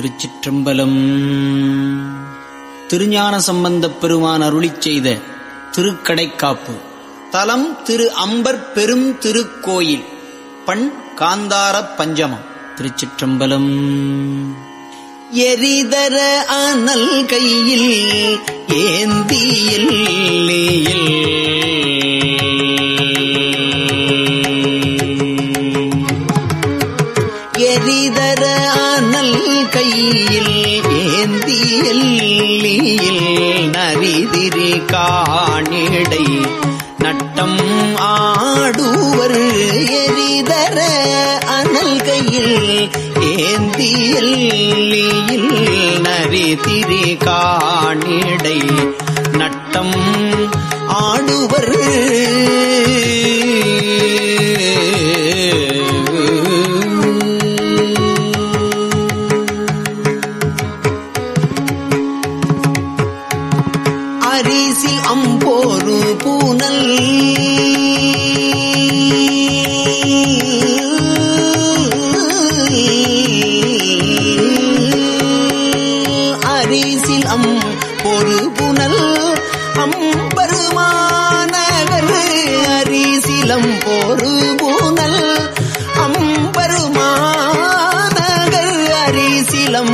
திருச்சிற்றம்பலம். திருஞான சம்பந்தப் பெருமான் அருளி செய்த திருக்கடைக்காப்பு. தலம் திரு அம்பர் பெரும் திருக்கோயில். பண் காந்தார பஞ்சமம். திருச்சிற்றம்பலம். எரிதர அனல் கையில் ஏந்தியில் நரிதிரி காணிடை. நட்டம் ஆடுவர் எரிதர அனல் கையில் ஏந்தியில் நரிதிரி காணிடை. நட்டம் ஆடுவர் அரிசிலம்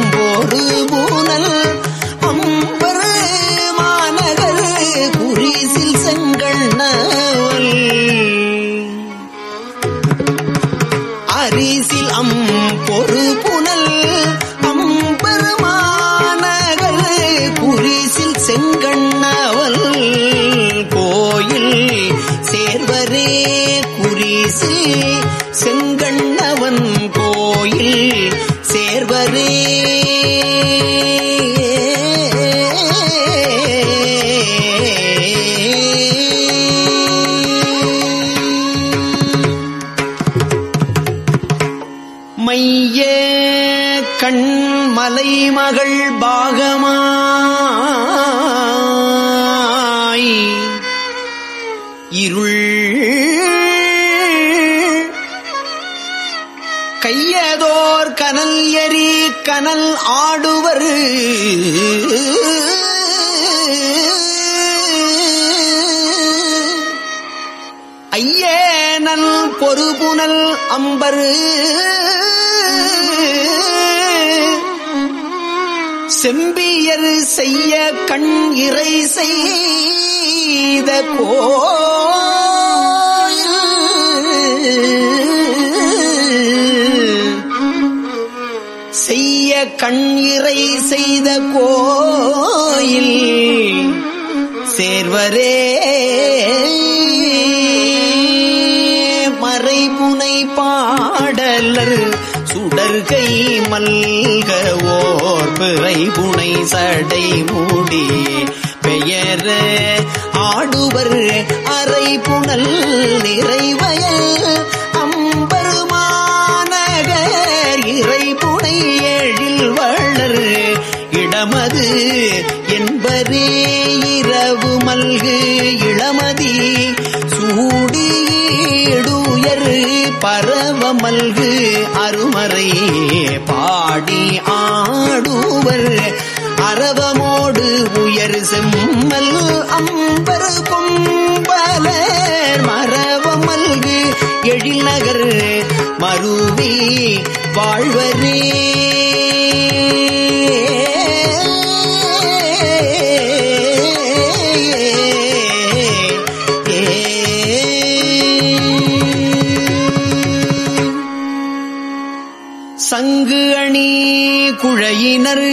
கண் மலைமகள் பாகமாய். இருள் கையதோர் கனல் எரி கனல் ஆடுவர். ஐயேனல் பொறுபுனல் அம்பரு. செய்ய கண் இறை செய்த செய்ய கண் இறை செய்த கோயில். சேர்வரே மறைபுனை பாடலர் சுடர்கை மல்க ஓர் பிறைபுனை சடை மூடி பெயர ஆடுவர் அரை புனல் நிறைவயல். அம்பருமானகர் இறை புனை ஏழில் வளர். இடமது என்பரே இரவு மல்கு இளமதி சூ பரவ மல்கு அருமறை பாடி ஆடுவர். அரவமோடு உயர் செம்மல் அம்பர் கொம்பலர். மரவ மல்கு எழில்நகர் மருவி வாழ்வரே. சங்கு அணி குழையினர்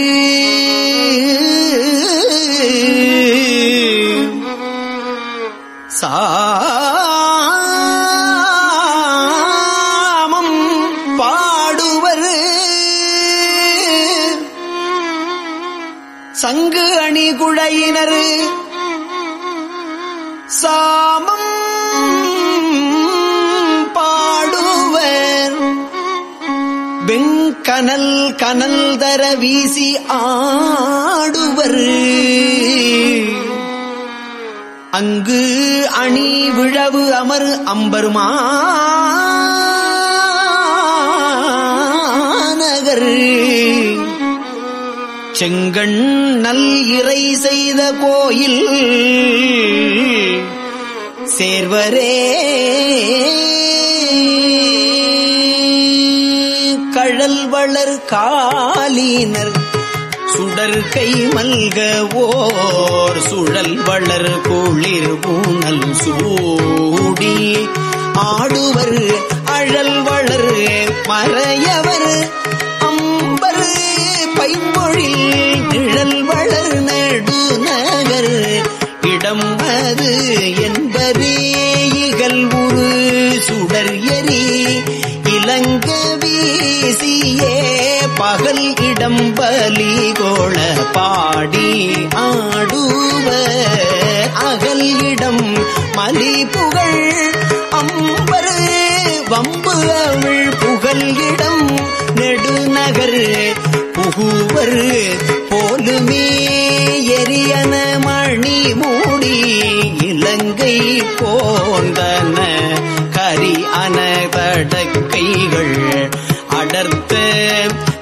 சாமம் பாடுவர். சங்கு அணி குழையினர். சாமம் வெங்கனல் கனல் தர வீசி ஆடுவர். அங்கு அணி விழவு அமர் அம்பருமானகர் செங்கண் நல் இறை செய்த கோயில். சேர்வரே கழல் வளர் காலினர். சுடர் கை மல்க ஓர் சுழல் வளர் குளிர் பூனல் சூடி. ஆடுவர் அழல் வளர் மறையவர் இடம் கோள பாடி ஆடுவ அகல் இடம் மலி புகழ் அம்பரு. வம்பு அவள் புகழ் இடம் நெடுநகர் புகுவர். போலுமே எரியன மணி மூடி இலங்கை போந்தன. கரி அனதடக்கைகள் அடர்த்த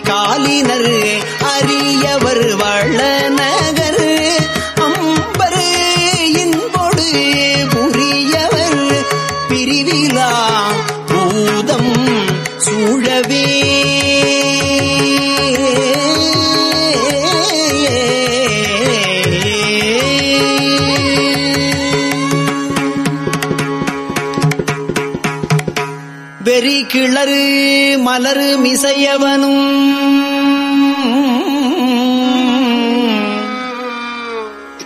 காலினர் கிளறு மலரு மிசையவனும்.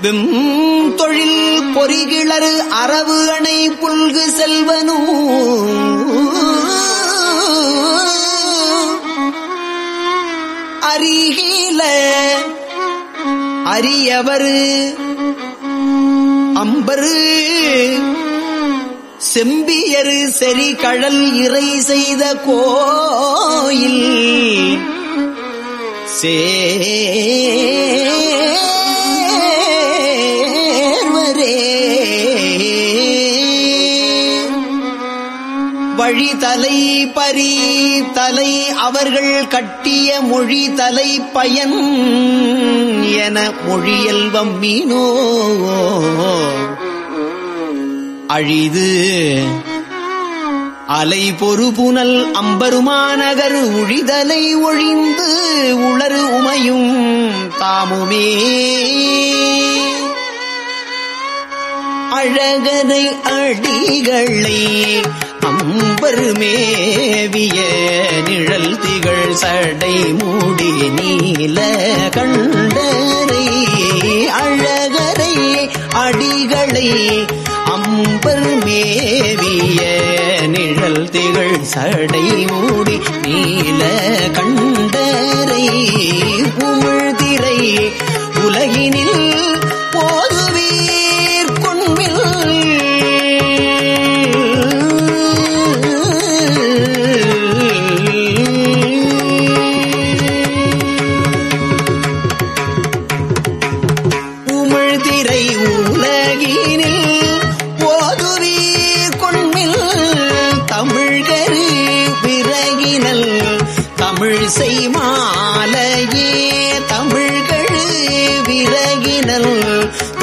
வெம் தொழில் பொறிகிளறு அரவு அணை புல்கு செல்வனும் அருகில அரியவர் அம்பரு செம்பியரு செறி கழல் இறை செய்த கோயில். சேர்வரே. வழி தலை பரி தலை அவர்கள் கட்டிய மொழி தலை பயன் என மொழியல்வம் மீனோ. அழிது. அலை பொறுபுனல் அம்பருமாநகர் உழிதலை ஒழிந்து உளறு உமையும் தாமுமே. அழகனை அடிகளை அம்பர் மேவிய நிழல் திகழ் சடை மூடி நீல கண்டரை. அழகரை அடிகளை அம்பர் மேவிய நிழல் திகழ் சடை மூடி நீல கண்டரை உமிழ்திரை உலகினில்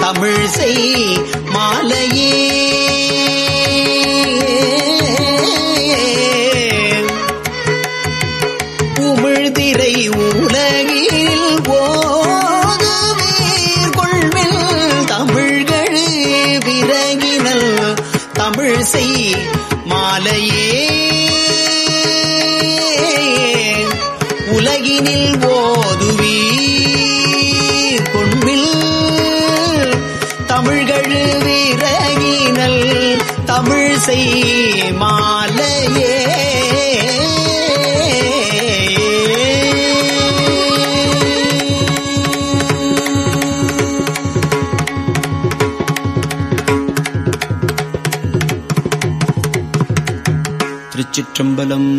தமிழ் செய் மாலையே உமிழ்திரை உலகில் போதுவீர் கொள்வில் தமிழ்கழு விறகினல் தமிழ் செய் மாலையே உலகினில் ஓதுவீர் தமிழ் மாலையே. திருச்சிற்றம்பலம்